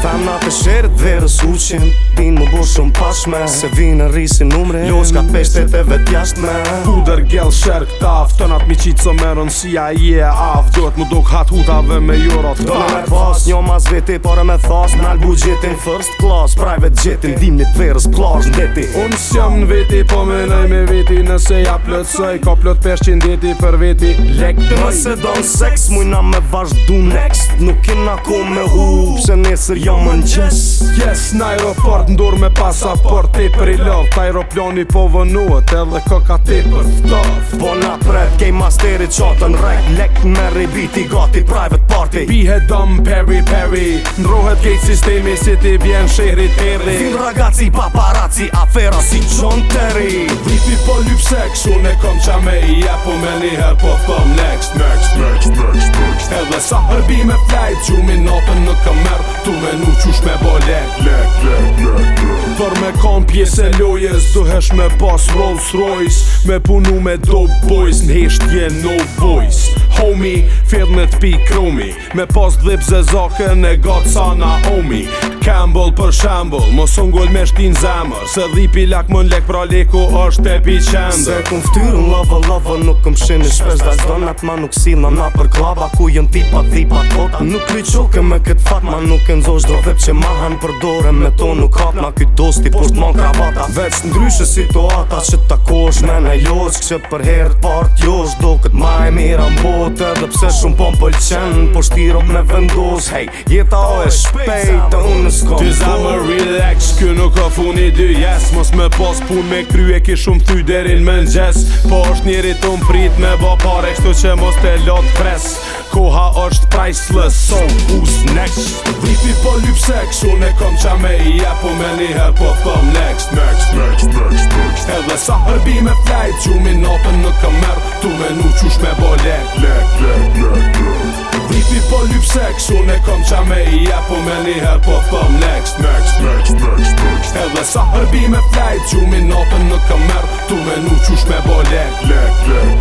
Tham na për shërët dhe rësuqin Din më bërë shumë pashme Se vinë në risin numre Ljo shka peshtet e vetë me Puder gjellë shërë këta Aftën mi miqit së me rëndësia i e aftë Gjohet më dok hatë hutave me euro Do me pas Njo mas veti pare me thas Nal bugjetin first class Private jetin dim një të verës plash në deti Unë jam në veti Po me nëj me veti nëse ja plëtsoj Ka plët peshqin deti për veti Lek të do Nëse don Mujna me vazhdu next Nuk me jo më në Yes, në aeroport, ndur me pasaport Te për i lëvë, të aeroploni po vënuët Edhe këka te për ftof Po na prët, kej masteri qotën rek Lek në me ribiti, gati private party Bihe dom, peri, peri Ndruhet kej sistemi, si ti vjen shëri të erri Vin ragaci, paparaci, afera si qonë të erri po poli sex Unë e kom qa me i jepo me një po thom next Next, next, next, next, next, next, Edhe sa hërbi me flajt, gjumi natën në këmër Tu me nuk qush me bo lek, lek, lek, lek, lek, Për me kam pjesë e lojes, Duhesh me pas Rolls Royce Me punu me dope boys, në hesht vjen no voice homie Fill në t'pi krumi Me post dhip ze zohë në gotë sa omi Kambull për shambull Mos ungull me shtin zemër Se dhipi lak më lek pra leku është e pi qendër Se kum ftyru lava lava nuk këm shini shpes Da zonat ma nuk sila na për klava Ku jën tipa tipa tota Nuk kry qoke me kët fat ma nuk e nëzosh Do dhip që ma han për dore me to nuk hap ky dosti të t'mon krabata vetë ndryshe situata Që ta kosh me në loq Që për herë t'part josh Do këtë e mira mbot Edhe pse shumë po m'pëlqen Po shtirop me vendos Hej, jeta o e shpejt Unë s'kom Ty za më relax Kjo nuk ka funi dy jes Mos me pas pun me kry E shumë thy derin me n'gjes Po është njeri ton prit me ba pare Kështu që mos te lot pres Koha është priceless So who's next? Vipi po lypsek Shune kom qa me po me njëher po thëm next Next, next, next, next Edhe sa hërbi me flajt Gjumin natën në kamer Tu me nu qush me bo lek Lek, lek, lek, lek Vipi po lyp seks Unë e kom qa me i e po me njëher po thëm next Next, next, next, next Edhe sa hërbi me flajt Gjumin natën në kamer Tu me nu qush me bo lek Lek, lek, lek